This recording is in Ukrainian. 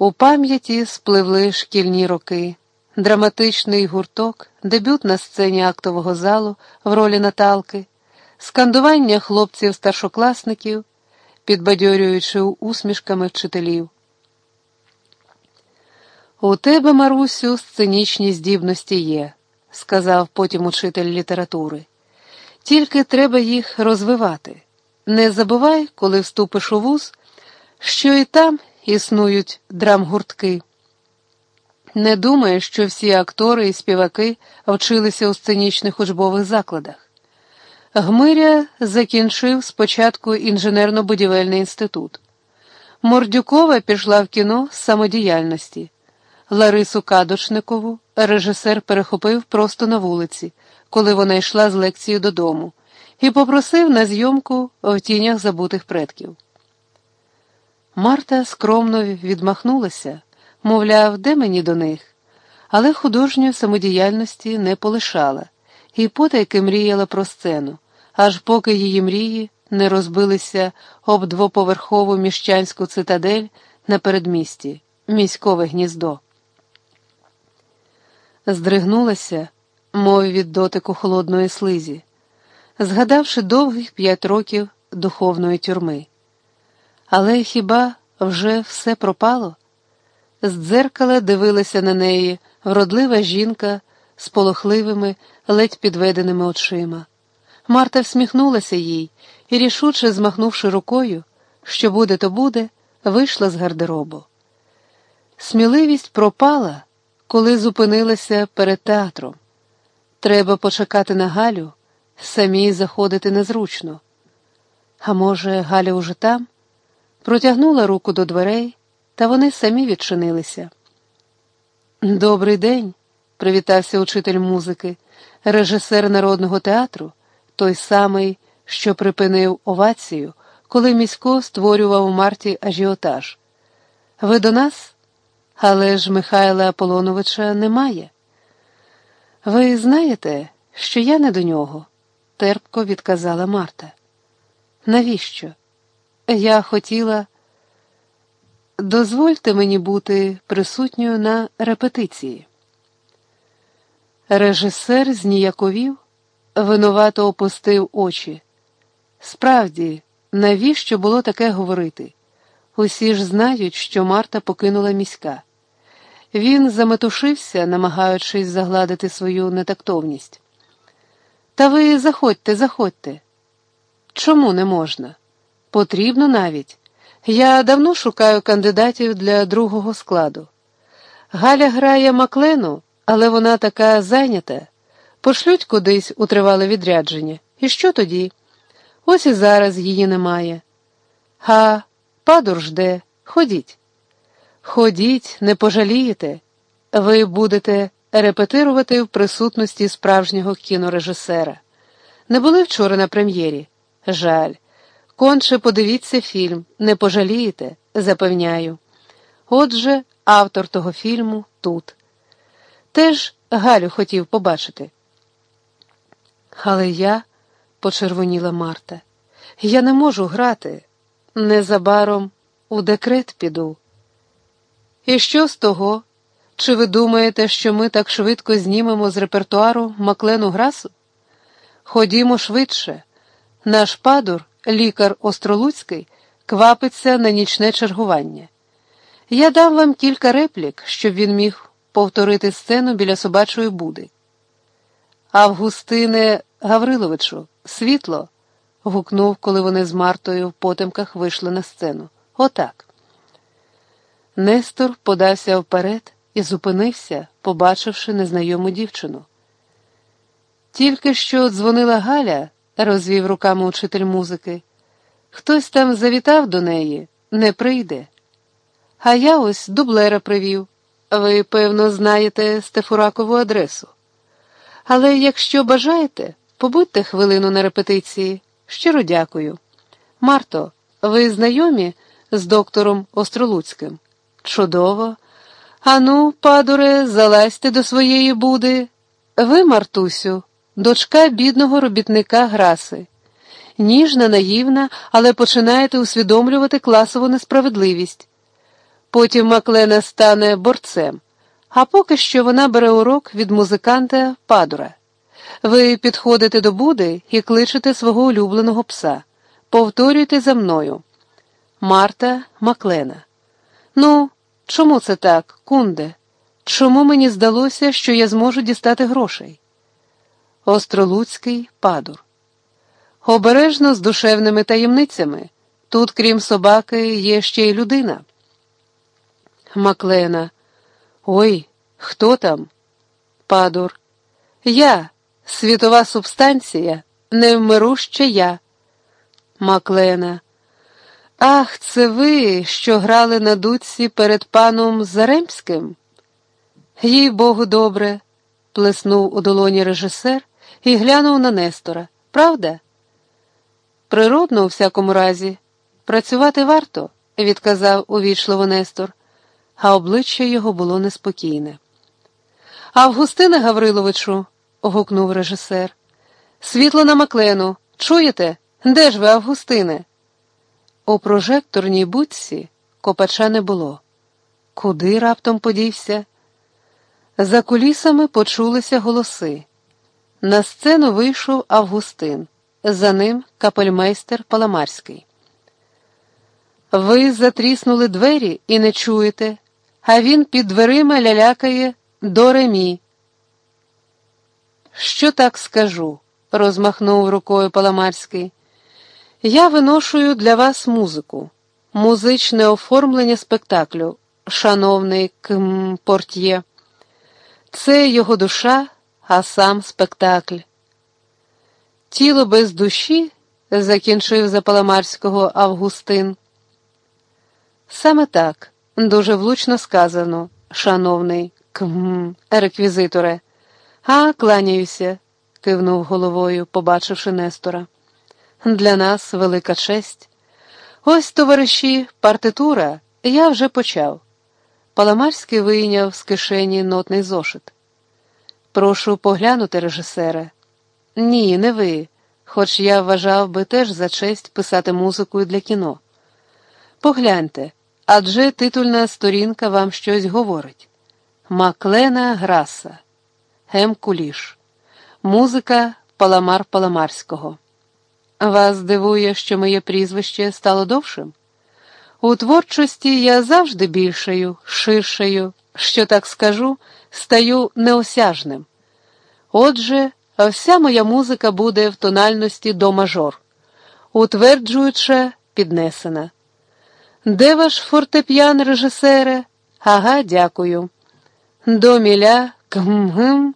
У пам'яті спливли шкільні роки, драматичний гурток, дебют на сцені актового залу в ролі Наталки, скандування хлопців-старшокласників, підбадьорюючи усмішками вчителів. У тебе, Марусю, сценічні здібності є, сказав потім учитель літератури. Тільки треба їх розвивати. Не забувай, коли вступиш у вуз, що і там існують драмгуртки. Не думаю, що всі актори і співаки вчилися у сценічних учбових закладах. Гмиря закінчив спочатку інженерно-будівельний інститут. Мордюкова пішла в кіно з самодіяльності. Ларису Кадочникову режисер перехопив просто на вулиці, коли вона йшла з лекції додому, і попросив на зйомку в тінях забутих предків. Марта скромно відмахнулася, мовляв, де мені до них, але художньої самодіяльності не полишала і потайки мріяла про сцену, аж поки її мрії не розбилися об двоповерхову міщанську цитадель на передмісті, міськове гніздо. Здригнулася, мов від дотику холодної слизі, згадавши довгих п'ять років духовної тюрми. Але хіба вже все пропало? З дзеркала дивилася на неї вродлива жінка з полохливими, ледь підведеними очима. Марта всміхнулася їй і, рішуче змахнувши рукою, що буде, то буде, вийшла з гардеробу. Сміливість пропала, коли зупинилася перед театром. Треба почекати на Галю, самій заходити незручно. А може, Галя уже там? Протягнула руку до дверей, та вони самі відчинилися. Добрий день, привітався учитель музики, режисер народного театру, той самий, що припинив овацію, коли місько створював у марті ажіотаж. Ви до нас? Але ж Михайла Аполоновича немає. Ви знаєте, що я не до нього, терпко відказала Марта. Навіщо? Я хотіла. Дозвольте мені бути присутньою на репетиції. Режисер зніяковів, винувато опустив очі. Справді, навіщо було таке говорити? Усі ж знають, що Марта покинула міська. Він заметушився, намагаючись загладити свою нетактовність. Та ви заходьте, заходьте. Чому не можна? Потрібно навіть. Я давно шукаю кандидатів для другого складу. Галя грає Маклену, але вона така зайнята. Пошлють кудись у тривале відрядження. І що тоді? Ось і зараз її немає. Га, падур жде, ходіть. Ходіть, не пожалієте. Ви будете репетирувати в присутності справжнього кінорежисера. Не були вчора на прем'єрі? Жаль. Конче подивіться фільм, не пожалієте, запевняю. Отже, автор того фільму тут. Теж Галю хотів побачити. Але я, почервоніла Марта, я не можу грати. Незабаром у декрет піду. І що з того? Чи ви думаєте, що ми так швидко знімемо з репертуару Маклену Грасу? Ходімо швидше. Наш падур, лікар Остролуцький, квапиться на нічне чергування. Я дам вам кілька реплік, щоб він міг повторити сцену біля собачої буди. Августине Гавриловичу, світло. гукнув, коли вони з Мартою в потемках вийшли на сцену. Отак. Нестор подався вперед і зупинився, побачивши незнайому дівчину. Тільки що дзвонила Галя, розвів руками учитель музики. Хтось там завітав до неї, не прийде. А я ось дублера привів. Ви, певно, знаєте Стефуракову адресу. Але якщо бажаєте, побудьте хвилину на репетиції. Щиро дякую. Марто, ви знайомі з доктором Остролуцьким? Чудово. Ану, падуре, залазьте до своєї буди. Ви, Мартусю, дочка бідного робітника Граси. Ніжна, наївна, але починаєте усвідомлювати класову несправедливість. Потім Маклена стане борцем, а поки що вона бере урок від музиканта Падура. Ви підходите до Буди і кличете свого улюбленого пса. Повторюйте за мною. Марта Маклена. Ну, чому це так, кунде? Чому мені здалося, що я зможу дістати грошей? Остролуцький падур. Обережно з душевними таємницями. Тут, крім собаки, є ще й людина. Маклена. Ой, хто там? Падур. Я, світова субстанція, невмируще я. Маклена. Ах, це ви, що грали на дудці перед паном Заремським? Їй Богу, добре, плеснув у долоні режисер і глянув на Нестора. Правда? Природно, у всякому разі, працювати варто, відказав увічливо Нестор, а обличчя його було неспокійне. Августине Гавриловичу, гукнув режисер, світло на Маклену. Чуєте? Де ж ви, Августине? У прожекторній будці копача не було. Куди раптом подівся? За кулісами почулися голоси. На сцену вийшов Августин, за ним капельмейстер Паламарський. Ви затріснули двері і не чуєте, а він під дверима лялякає до ремі. Що так скажу? розмахнув рукою Паламарський. Я виношую для вас музику, музичне оформлення спектаклю, шановний Км портьє. Це його душа, а сам спектакль. Тіло без душі, закінчив за Паламарського Августин. Саме так, дуже влучно сказано, шановний км, реквізиторе. А, кланяюся, кивнув головою, побачивши Нестора. Для нас велика честь. Ось, товариші, партитура, я вже почав. Паламарський вийняв з кишені нотний зошит. Прошу поглянути, режисере. Ні, не ви, хоч я вважав би теж за честь писати музику для кіно. Погляньте, адже титульна сторінка вам щось говорить. Маклена Граса, М. Куліш, музика Паламар Паламарського. Вас дивує, що моє прізвище стало довшим? У творчості я завжди більшою, ширшою, що так скажу, стаю неосяжним. Отже, вся моя музика буде в тональності до мажор, утверджуюча, піднесена. Де ваш фортеп'ян, режисере? Ага, дякую. До міля, кмгм,